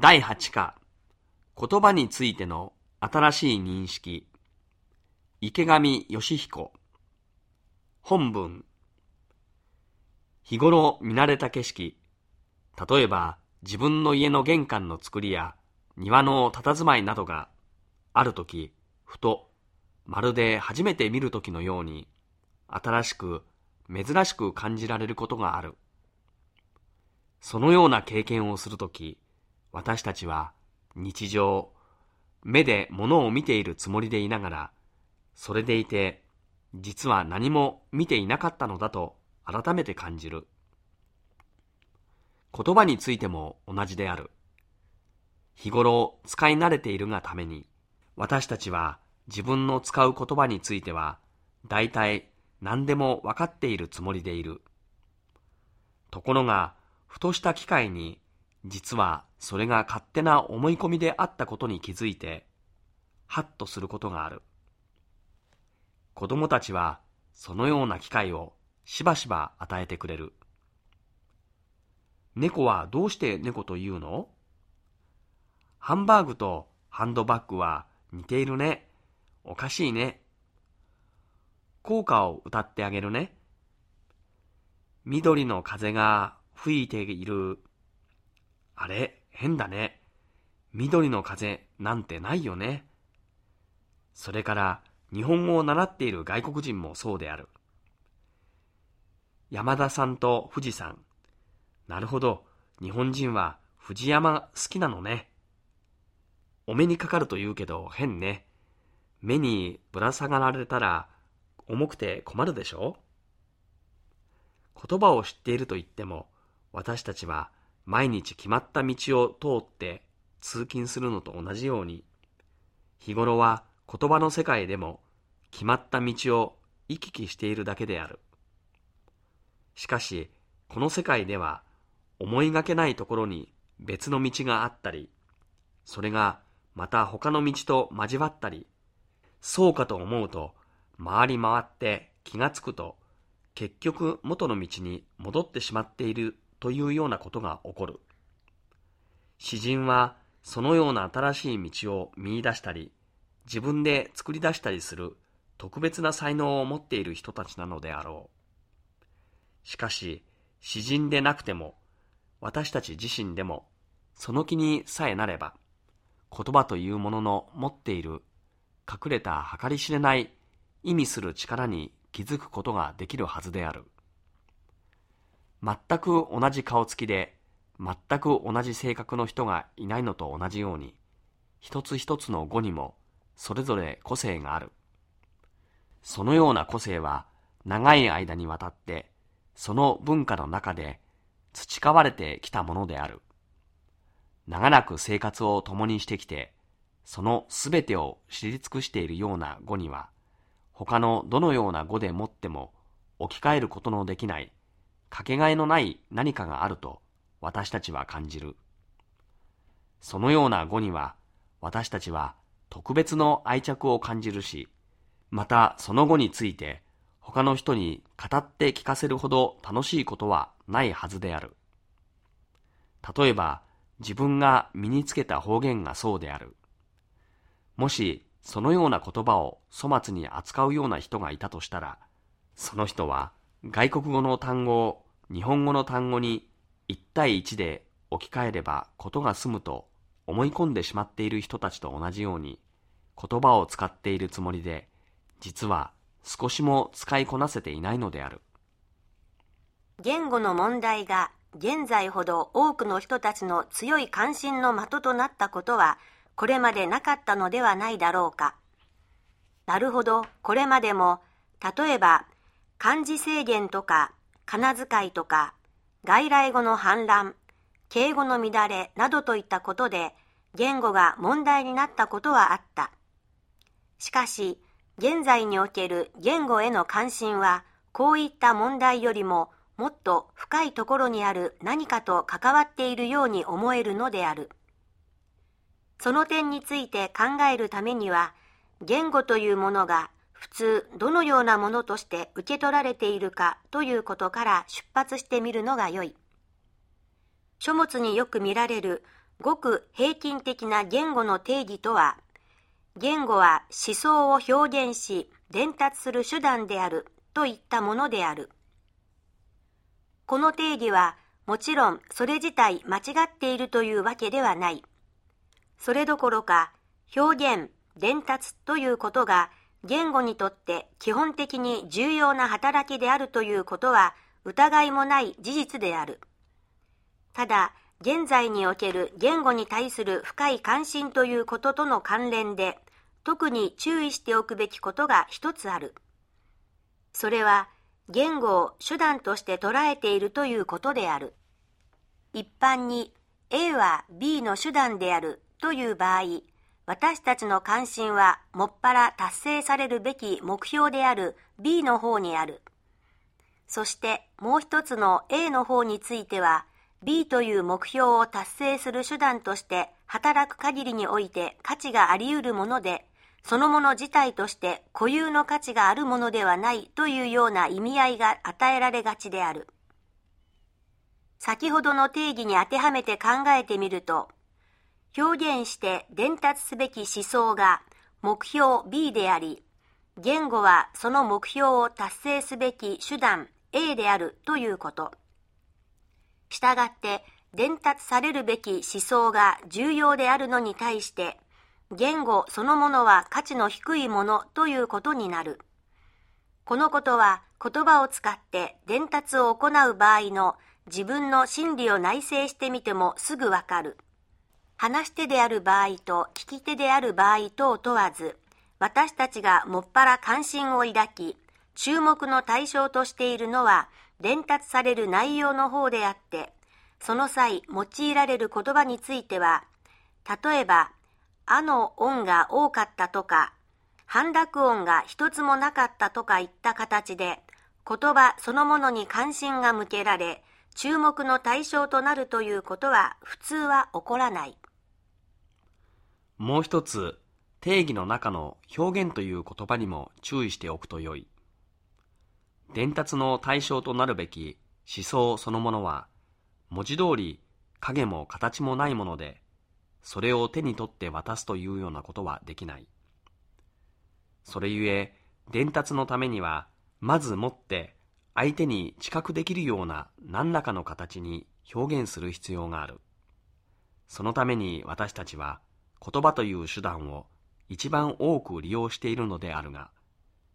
第8課。言葉についての新しい認識。池上義彦。本文。日頃見慣れた景色。例えば自分の家の玄関の作りや庭の佇まいなどがある時ふとまるで初めて見る時のように新しく珍しく感じられることがある。そのような経験をするとき私たちは日常目で物を見ているつもりでいながらそれでいて実は何も見ていなかったのだと改めて感じる。言葉についても同じである。日頃使い慣れているがために私たちは自分の使う言葉については大体何でも分かっているつもりでいる。ところがふとした機会に実はそれが勝手な思い込みであったことに気づいてハッとすることがある子供たちはそのような機会をしばしば与えてくれる猫はどうして猫というの？ハンバーグとハンドバッグは似ているね。おかしいね。効果を歌ってあげるね。緑の風が吹いている。あれ、変だね。緑の風なんてないよね。それから日本語を習っている外国人もそうである。山田さんと富士山。なるほど。日本人は藤山好きなのね。お目にかかると言うけど変ね。目にぶら下がられたら重くて困るでしょ？言葉を知っていると言っても私たちは毎日決まった道を通って通勤するのと同じように日頃は言葉の世界でも決まった道を行き来しているだけである。しかしこの世界では思いがけないところに別の道があったりそれがまた他の道と交わったりそうかと思うと回り回って気がつくと結局元の道に戻ってしまっているというようなことが起こる。詩人はそのような新しい道を見出したり、自分で作り出したりする特別な才能を持っている人たちなのであろう。しかし、詩人でなくても、私たち自身でも、その気にさえなれば、言葉というものの持っている隠れた計り知れない意味する力に気づくことができるはずである。全く同じ顔つきで、全く同じ性格の人がいないのと同じように、一つ一つの語にもそれぞれ個性がある。そのような個性は長い間にわたってその文化の中で培われてきたものである。長らく生活を共にしてきて、そのすべてを知り尽くしているような語には、他のどのような語でもっても置き換えることのできないかけがえのない何かがあると私たちは感じる。そのような語には私たちは特別の愛着を感じるし、またその語について他の人に語って聞かせるほど楽しいことはないはずである。例えば自分が身につけた方言がそうである。もしそのような言葉を粗末に扱うような人がいたとしたら、その人は外国語の単語を日本語の単語に1対1で置き換えればことが済むと思い込んでしまっている人たちと同じように言葉を使っているつもりで実は少しも使いこなせていないのである。言語の問題が現在ほど多くの人たちの強い関心の的となったことはこれまでなかったのではないだろうか。なるほど。これまでも例えば漢字制限とか、仮名遣いとか、外来語の反乱、敬語の乱れなどといったことで、言語が問題になったことはあった。しかし、現在における言語への関心は、こういった問題よりももっと深いところにある何かと関わっているように思えるのである。その点について考えるためには、言語というものが普通どのようなものとして受け取られているかということから出発してみるのが良い。書物によく見られるごく平均的な言語の定義とは、言語は思想を表現し伝達する手段であるといったものである。この定義はもちろんそれ自体間違っているというわけではない。それどころか表現、伝達ということが言語にとって基本的に重要な働きであるということは疑いもない事実である。ただ、現在における言語に対する深い関心ということとの関連で、特に注意しておくべきことが一つある。それは、言語を手段として捉えているということである。一般に A は B の手段であるという場合、私たちの関心はもっぱら達成されるべき目標である B の方にある。そしてもう一つの A の方については、B という目標を達成する手段として働く限りにおいて価値があり得るもので、そのもの自体として固有の価値があるものではないというような意味合いが与えられがちである。先ほどの定義に当てはめて考えてみると、表現して伝達すべき思想が目標 B であり、言語はその目標を達成すべき手段 A であるということ。したがって伝達されるべき思想が重要であるのに対して、言語そのものは価値の低いものということになる。このことは言葉を使って伝達を行う場合の自分の心理を内省してみてもすぐわかる。話し手である場合と聞き手である場合等問わず、私たちがもっぱら関心を抱き、注目の対象としているのは、伝達される内容の方であって、その際用いられる言葉については、例えば、あの音が多かったとか、反落音が一つもなかったとかいった形で、言葉そのものに関心が向けられ、注目の対象となるということは普通は起こらない。もう一つ、定義の中の表現という言葉にも注意しておくとよい。伝達の対象となるべき思想そのものは、文字通り影も形もないもので、それを手に取って渡すというようなことはできない。それゆえ、伝達のためには、まずもって相手に知覚できるような何らかの形に表現する必要がある。そのために私たちは、言葉という手段を一番多く利用しているのであるが、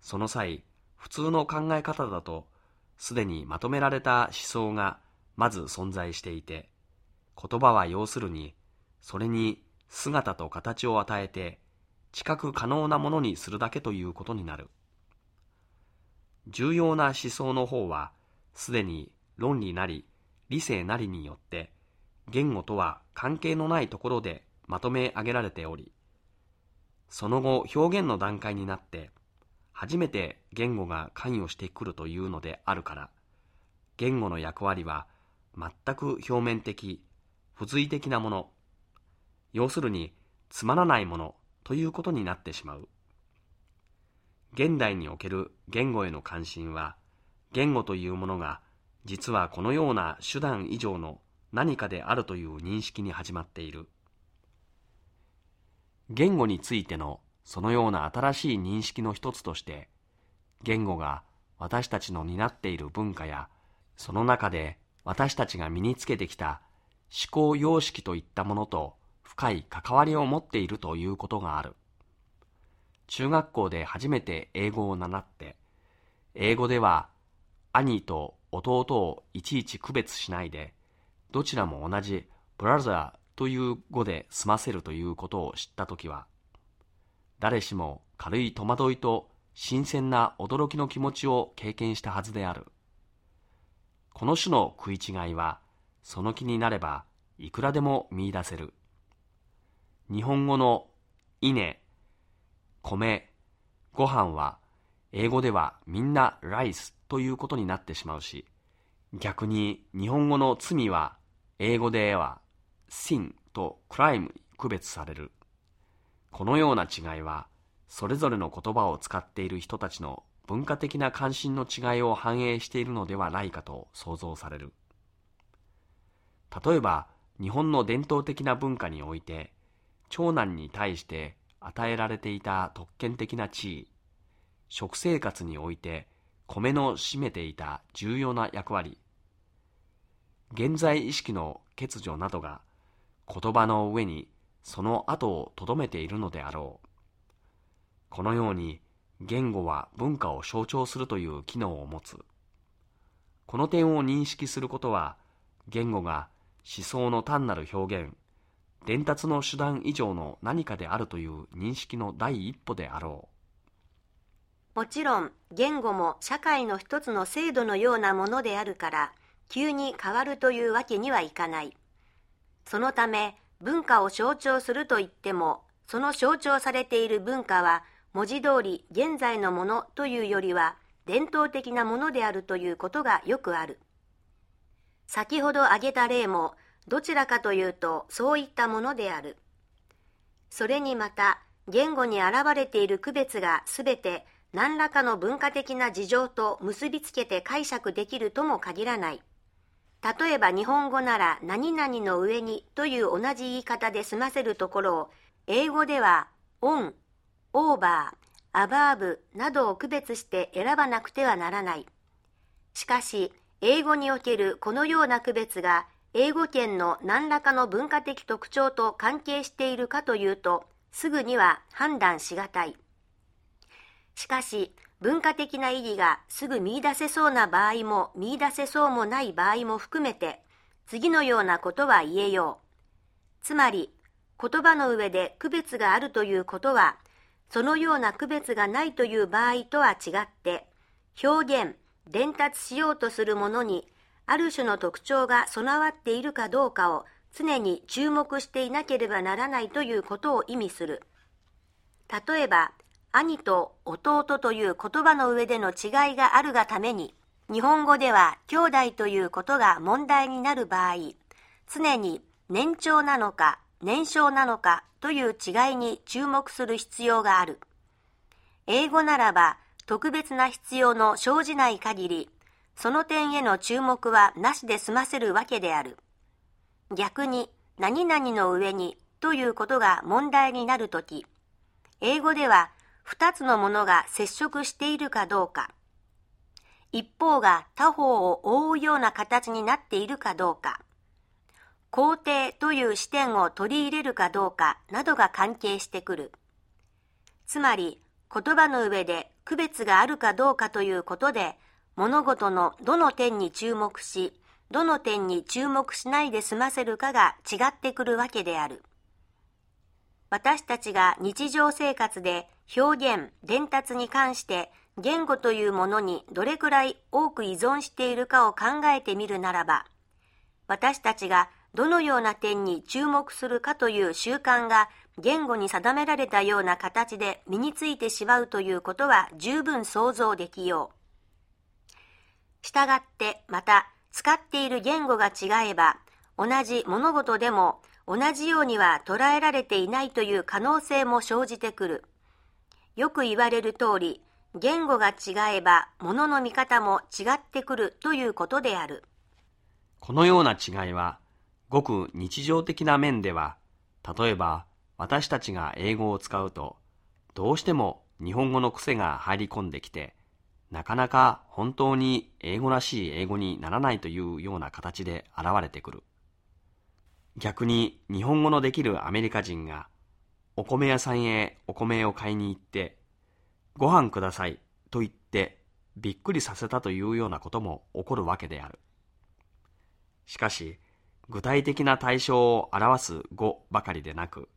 その際、普通の考え方だと、すでにまとめられた思想がまず存在していて、言葉は要するに、それに姿と形を与えて、知覚可能なものにするだけということになる。重要な思想の方は、すでに論理なり理性なりによって、言語とは関係のないところでまとめ上げられており、その後表現の段階になって、初めて言語が関与してくるというのであるから、言語の役割は全く表面的、不随的なもの、要するにつまらないものということになってしまう。現代における言語への関心は、言語というものが実はこのような手段以上の何かであるという認識に始まっている。言語についてのそのような新しい認識の一つとして言語が私たちの担っている文化やその中で私たちが身につけてきた思考様式といったものと深い関わりを持っているということがある。中学校で初めて英語を習って英語では兄と弟をいちいち区別しないでどちらも同じブラザーという語で済ませるということを知ったときは、誰しも軽い戸惑いと新鮮な驚きの気持ちを経験したはずである。この種の食い違いは、その気になればいくらでも見出せる。日本語の稲、米、ご飯は、英語ではみんなライスということになってしまうし、逆に日本語の罪は、英語では sin と crime に区別される。このような違いは、それぞれの言葉を使っている人たちの文化的な関心の違いを反映しているのではないかと想像される。例えば、日本の伝統的な文化において長男に対して与えられていた特権的な地位食生活において米の占めていた重要な役割現在意識の欠如などが言葉の上にその後をとどめているのであろう。このように言語は文化を象徴するという機能を持つ。この点を認識することは言語が思想の単なる表現伝達の手段以上の何かであるという認識の第一歩であろう。もちろん言語も社会の一つの制度のようなものであるから急に変わるというわけにはいかない。そのため文化を象徴するといってもその象徴されている文化は文字通り現在のものというよりは伝統的なものであるということがよくある。先ほど挙げた例もどちらかというとそういったものである。それにまた言語に現れている区別がすべて何らかの文化的な事情と結びつけて解釈できるとも限らない。例えば日本語なら何々の上にという同じ言い方で済ませるところを英語ではオン、オーバー、アバーブなどを区別して選ばなくてはならない。しかし、英語におけるこのような区別が英語圏の何らかの文化的特徴と関係しているかというと、すぐには判断しがたい。しかし、文化的な意義がすぐ見出せそうな場合も見出せそうもない場合も含めて、次のようなことは言えよう。つまり、言葉の上で区別があるということは、そのような区別がないという場合とは違って、表現、伝達しようとするものに、ある種の特徴が備わっているかどうかを常に注目していなければならないということを意味する。例えば、兄と弟という言葉の上での違いがあるがために、日本語では兄弟ということが問題になる場合、常に年長なのか年少なのかという違いに注目する必要がある。英語ならば特別な必要の生じない限り、その点への注目はなしで済ませるわけである。逆に、何々の上にということが問題になるとき、英語では二つのものが接触しているかどうか、一方が他方を覆うような形になっているかどうか、肯定という視点を取り入れるかどうかなどが関係してくる。つまり、言葉の上で区別があるかどうかということで、物事のどの点に注目し、どの点に注目しないで済ませるかが違ってくるわけである。私たちが日常生活で表現、伝達に関して言語というものにどれくらい多く依存しているかを考えてみるならば、私たちがどのような点に注目するかという習慣が言語に定められたような形で身についてしまうということは十分想像できよう。したがってまた使っている言語が違えば同じ物事でも同じようには捉えられていないという可能性も生じてくる。よく言われる通り、言語が違えば物の見方も違ってくるということである。このような違いは、ごく日常的な面では、例えば私たちが英語を使うと、どうしても日本語の癖が入り込んできて、なかなか本当に英語らしい英語にならないというような形で現れてくる。逆に日本語のできるアメリカ人がお米屋さんへお米を買いに行って、ご飯くださいと言ってびっくりさせたというようなことも起こるわけである。しかし、具体的な対象を表す語ばかりでなく、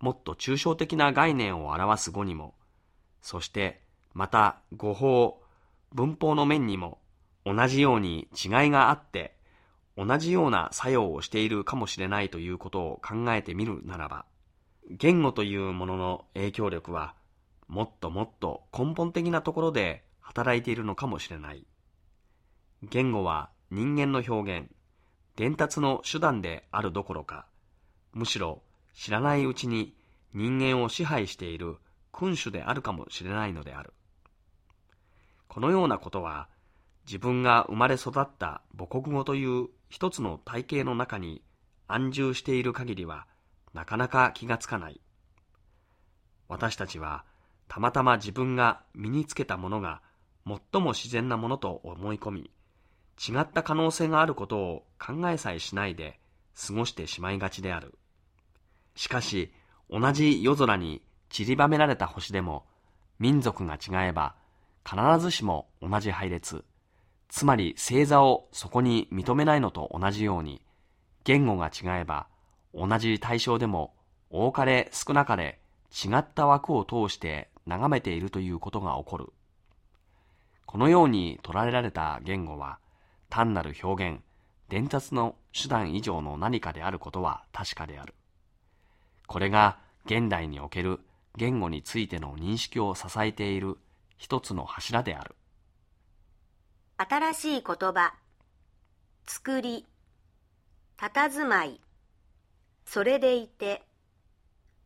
もっと抽象的な概念を表す語にも、そしてまた語法、文法の面にも同じように違いがあって、同じような作用をしているかもしれないということを考えてみるならば、言語というものの影響力は、もっともっと根本的なところで働いているのかもしれない。言語は人間の表現、伝達の手段であるどころか、むしろ知らないうちに人間を支配している君主であるかもしれないのである。このようなことは、自分が生まれ育った母国語という一つの体系の中に安住している限りは、なかなか気がつかない。私たちは、たまたま自分が身につけたものが最も自然なものと思い込み、違った可能性があることを考えさえしないで過ごしてしまいがちである。しかし、同じ夜空に散りばめられた星でも、民族が違えば、必ずしも同じ配列、つまり星座をそこに認めないのと同じように、言語が違えば、同じ対象でも多かれ少なかれ違った枠を通して眺めているということが起こる。このように捉えられた言語は、単なる表現、伝達の手段以上の何かであることは確かである。これが現代における言語についての認識を支えている一つの柱である。新しい言葉、作り、佇まい、それでいて、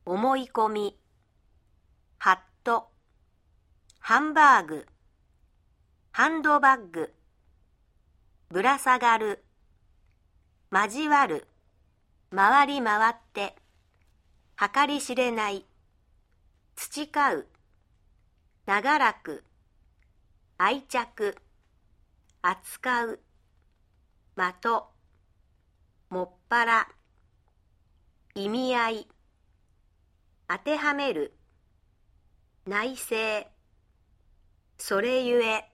思い込み、ハット、ハンバーグ、ハンドバッグ、ぶら下がる、交わる、回り回って、計り知れない、培う、長らく、愛着、扱う、的、もっぱら、意味合い、当てはめる、内政、それゆえ、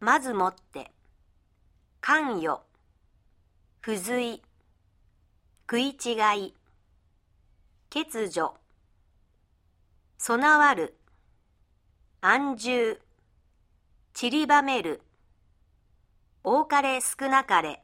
まずもって、関与、不随、食い違い、欠如、備わる、安住、散りばめる、多かれ少なかれ、